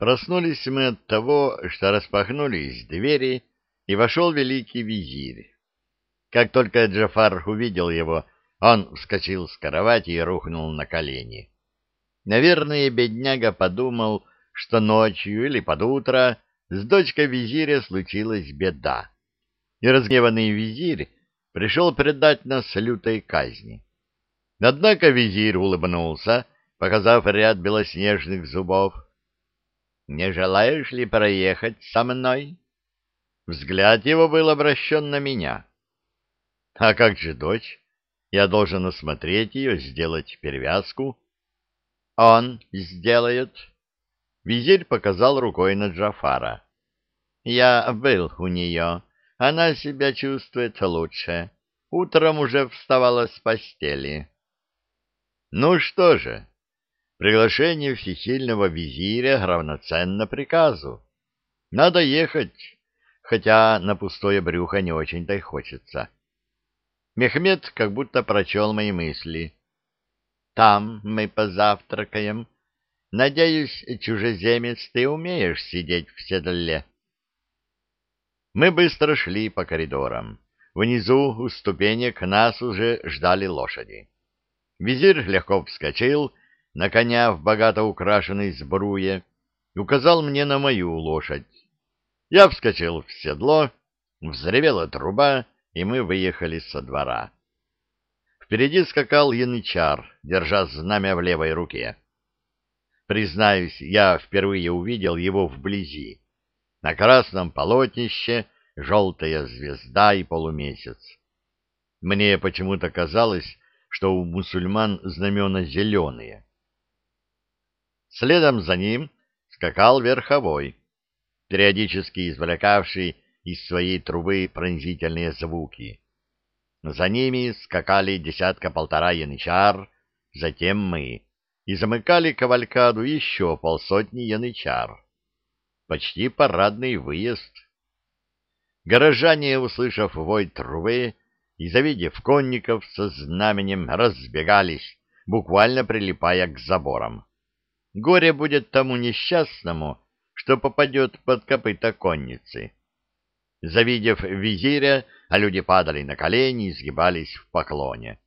Проснулись мы от того, что распахнулись двери, и вошел великий визирь. Как только Джафар увидел его, он вскочил с кровати и рухнул на колени. Наверное, бедняга подумал, что ночью или под утро с дочкой визиря случилась беда, и разгневанный визирь пришел предать нас лютой казни. Однако визирь улыбнулся, показав ряд белоснежных зубов. «Не желаешь ли проехать со мной?» Взгляд его был обращен на меня. «А как же дочь? Я должен осмотреть ее, сделать перевязку». «Он сделает». Визирь показал рукой на Джафара. «Я был у нее. Она себя чувствует лучше. Утром уже вставала с постели». Ну что же, приглашение всесильного визиря равноценно приказу. Надо ехать, хотя на пустое брюхо не очень-то и хочется. Мехмед как будто прочел мои мысли. Там мы позавтракаем. Надеюсь, чужеземец, ты умеешь сидеть в седле. Мы быстро шли по коридорам. Внизу у ступенек нас уже ждали лошади. Визирь легко вскочил на коня в богато украшенной сбруе указал мне на мою лошадь. Я вскочил в седло, взревела труба, и мы выехали со двора. Впереди скакал янычар, держа знамя в левой руке. Признаюсь, я впервые увидел его вблизи. На красном полотнище желтая звезда и полумесяц. Мне почему-то казалось, что у мусульман знамена зеленые. Следом за ним скакал верховой, периодически извлекавший из своей трубы пронзительные звуки. За ними скакали десятка-полтора янычар, затем мы, и замыкали кавалькаду еще полсотни янычар. Почти парадный выезд. Горожане, услышав вой трубы, и, завидев конников со знаменем, разбегались, буквально прилипая к заборам. Горе будет тому несчастному, что попадет под копыта конницы. Завидев визиря, а люди падали на колени и сгибались в поклоне.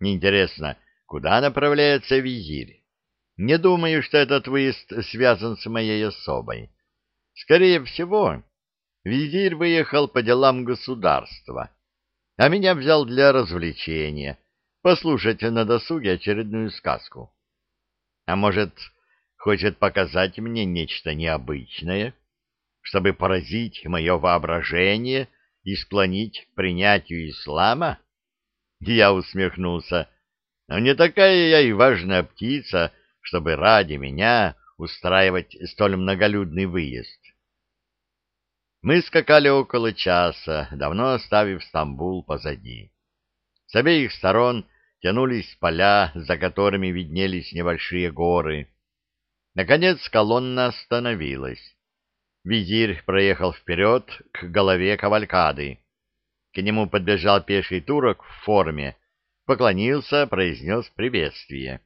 Интересно, куда направляется визирь? Не думаю, что этот выезд связан с моей особой. Скорее всего, визирь выехал по делам государства а меня взял для развлечения, послушать на досуге очередную сказку. А может, хочет показать мне нечто необычное, чтобы поразить мое воображение и склонить к принятию ислама? Я усмехнулся. Но не такая я и важная птица, чтобы ради меня устраивать столь многолюдный выезд. Мы скакали около часа, давно оставив Стамбул позади. С обеих сторон тянулись поля, за которыми виднелись небольшие горы. Наконец колонна остановилась. Визирь проехал вперед к голове кавалькады. К нему подбежал пеший турок в форме, поклонился, произнес приветствие.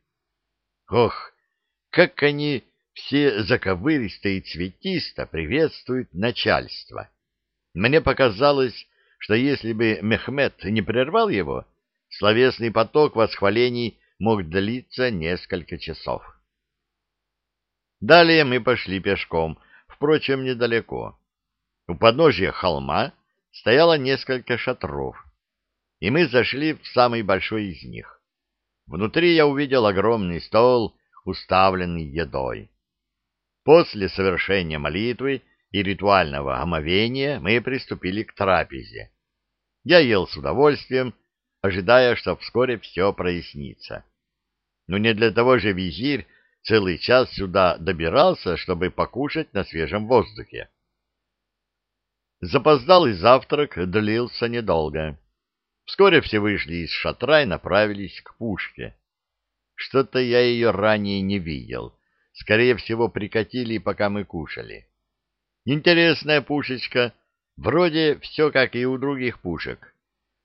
Ох, как они все заковыристо и цветисто приветствуют начальство. Мне показалось, что если бы Мехмед не прервал его, словесный поток восхвалений мог длиться несколько часов. Далее мы пошли пешком, впрочем, недалеко. У подножья холма стояло несколько шатров, и мы зашли в самый большой из них. Внутри я увидел огромный стол, уставленный едой. После совершения молитвы и ритуального омовения мы приступили к трапезе. Я ел с удовольствием, ожидая, что вскоре все прояснится. Но не для того же визирь целый час сюда добирался, чтобы покушать на свежем воздухе. Запоздалый завтрак длился недолго. Вскоре все вышли из шатра и направились к пушке. Что-то я ее ранее не видел. Скорее всего, прикатили, пока мы кушали. Интересная пушечка, вроде все как и у других пушек.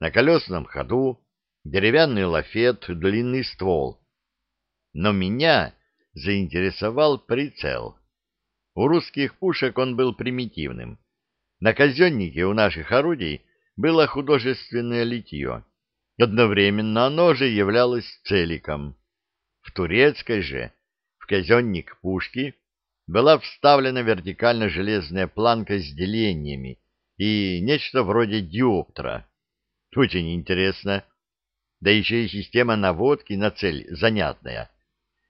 На колесном ходу, деревянный лафет, длинный ствол. Но меня заинтересовал прицел. У русских пушек он был примитивным. На казеннике у наших орудий было художественное литье. Одновременно оно же являлось целиком. В турецкой же, в казенник пушки, была вставлена вертикально железная планка с делениями и нечто вроде диоптра. Очень интересно. Да еще и система наводки на цель занятная.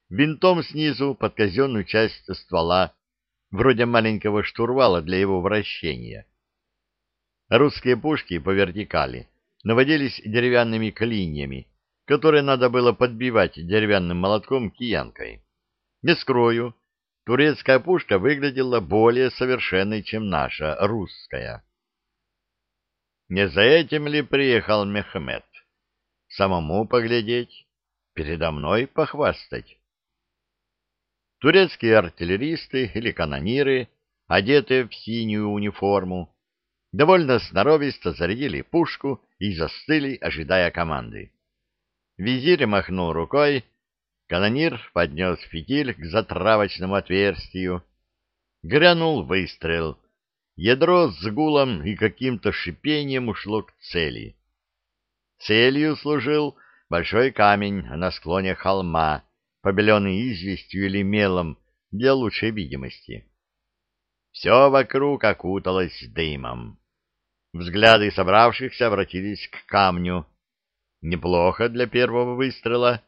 Винтом снизу под казенную часть ствола, вроде маленького штурвала для его вращения. Русские пушки по вертикали наводились деревянными клиньями, которые надо было подбивать деревянным молотком киянкой. Не скрою, турецкая пушка выглядела более совершенной, чем наша, русская. Не за этим ли приехал Мехмед? Самому поглядеть, передо мной похвастать. Турецкие артиллеристы или канониры, одетые в синюю униформу, довольно сноровисто зарядили пушку и застыли, ожидая команды. Визирь махнул рукой, канонир поднес фитиль к затравочному отверстию. Грянул выстрел. Ядро с гулом и каким-то шипением ушло к цели. Целью служил большой камень на склоне холма, побеленный известью или мелом для лучшей видимости. Все вокруг окуталось дымом. Взгляды собравшихся обратились к камню. Неплохо для первого выстрела.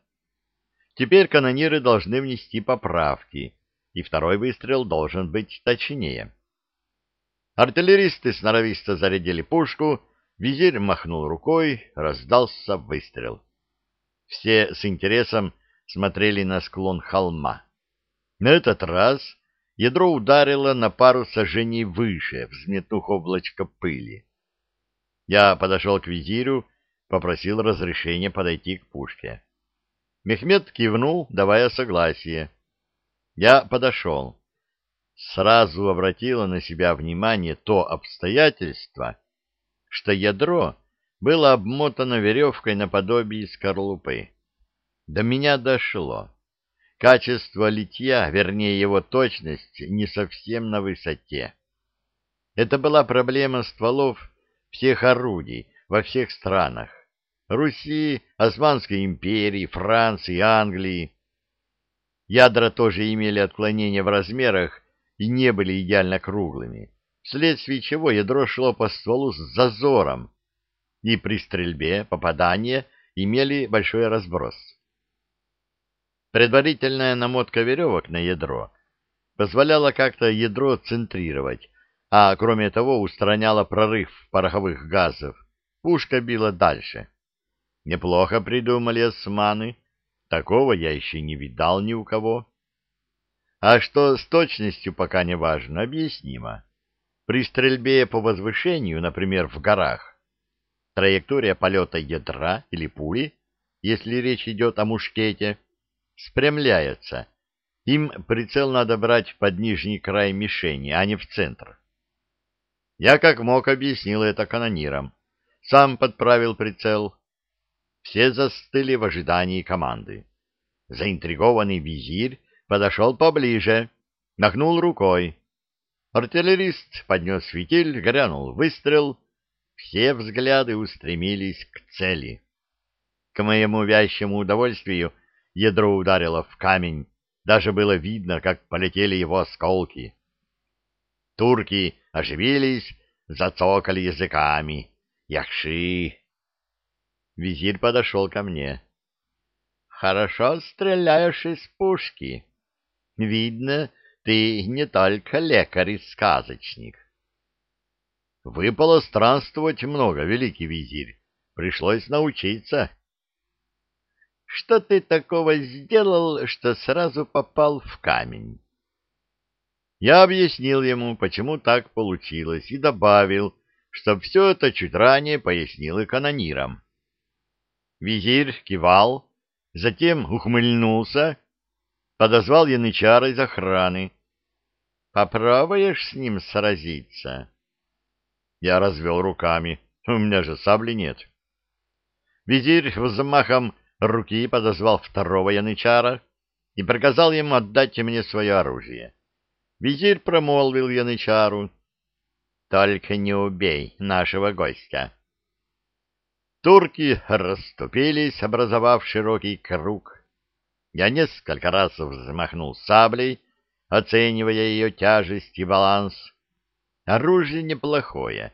Теперь канониры должны внести поправки, и второй выстрел должен быть точнее. Артиллеристы сноровисто зарядили пушку, визирь махнул рукой, раздался выстрел. Все с интересом смотрели на склон холма. На этот раз ядро ударило на пару сажений выше, взметнув облачко пыли. Я подошел к визирю, попросил разрешения подойти к пушке. Мехмед кивнул, давая согласие. Я подошел. Сразу обратило на себя внимание то обстоятельство, что ядро было обмотано веревкой наподобие скорлупы. До меня дошло. Качество литья, вернее его точность, не совсем на высоте. Это была проблема стволов всех орудий во всех странах. Руси, Османской империи, Франции, Англии. Ядра тоже имели отклонения в размерах и не были идеально круглыми, вследствие чего ядро шло по стволу с зазором, и при стрельбе попадания имели большой разброс. Предварительная намотка веревок на ядро позволяла как-то ядро центрировать, а кроме того устраняла прорыв пороховых газов. Пушка била дальше. Неплохо придумали османы. Такого я еще не видал ни у кого. А что с точностью пока не важно, объяснимо. При стрельбе по возвышению, например, в горах, траектория полета ядра или пули, если речь идет о мушкете, спрямляется. Им прицел надо брать под нижний край мишени, а не в центр. Я как мог объяснил это канонирам. Сам подправил прицел. Все застыли в ожидании команды. Заинтригованный визирь подошел поближе, махнул рукой. Артиллерист поднес фитиль, грянул выстрел. Все взгляды устремились к цели. К моему вящему удовольствию ядро ударило в камень. Даже было видно, как полетели его осколки. Турки оживились, зацокали языками. Яхши! Визирь подошел ко мне. — Хорошо стреляешь из пушки. Видно, ты не только лекарь и сказочник. Выпало странствовать много, великий визирь. Пришлось научиться. Что ты такого сделал, что сразу попал в камень? Я объяснил ему, почему так получилось, и добавил, что все это чуть ранее пояснил и канонирам. Визирь кивал, затем ухмыльнулся, подозвал янычара из охраны. «Попробуешь с ним сразиться?» Я развел руками. «У меня же сабли нет». Визирь взмахом руки подозвал второго янычара и приказал ему отдать мне свое оружие. Визирь промолвил янычару. «Только не убей нашего гостя». Турки расступились, образовав широкий круг. Я несколько раз взмахнул саблей, оценивая ее тяжесть и баланс. Оружие неплохое,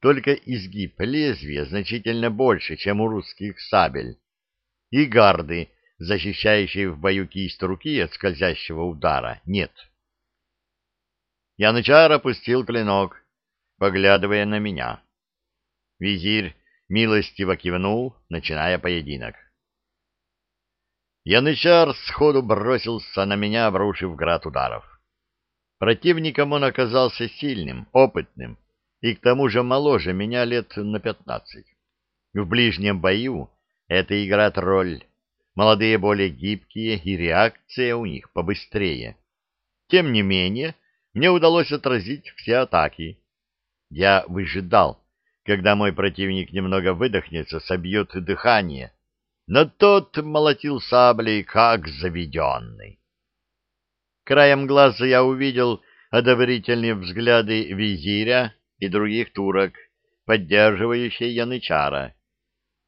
только изгиб лезвия значительно больше, чем у русских сабель. И гарды, защищающие в бою кисть руки от скользящего удара, нет. Янычар опустил клинок, поглядывая на меня. Визирь милостиво кивнул, начиная поединок. Янычар сходу бросился на меня, обрушив град ударов. Противником он оказался сильным, опытным и к тому же моложе меня лет на пятнадцать. В ближнем бою это играет роль. Молодые более гибкие, и реакция у них побыстрее. Тем не менее, мне удалось отразить все атаки. Я выжидал, когда мой противник немного выдохнется, собьет дыхание, но тот молотил саблей, как заведенный. Краем глаза я увидел одобрительные взгляды визиря и других турок, поддерживающие янычара.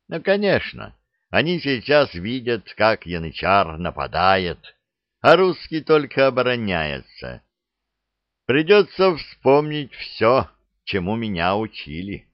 Ну, конечно, они сейчас видят, как янычар нападает, а русский только обороняется. Придется вспомнить все, чему меня учили.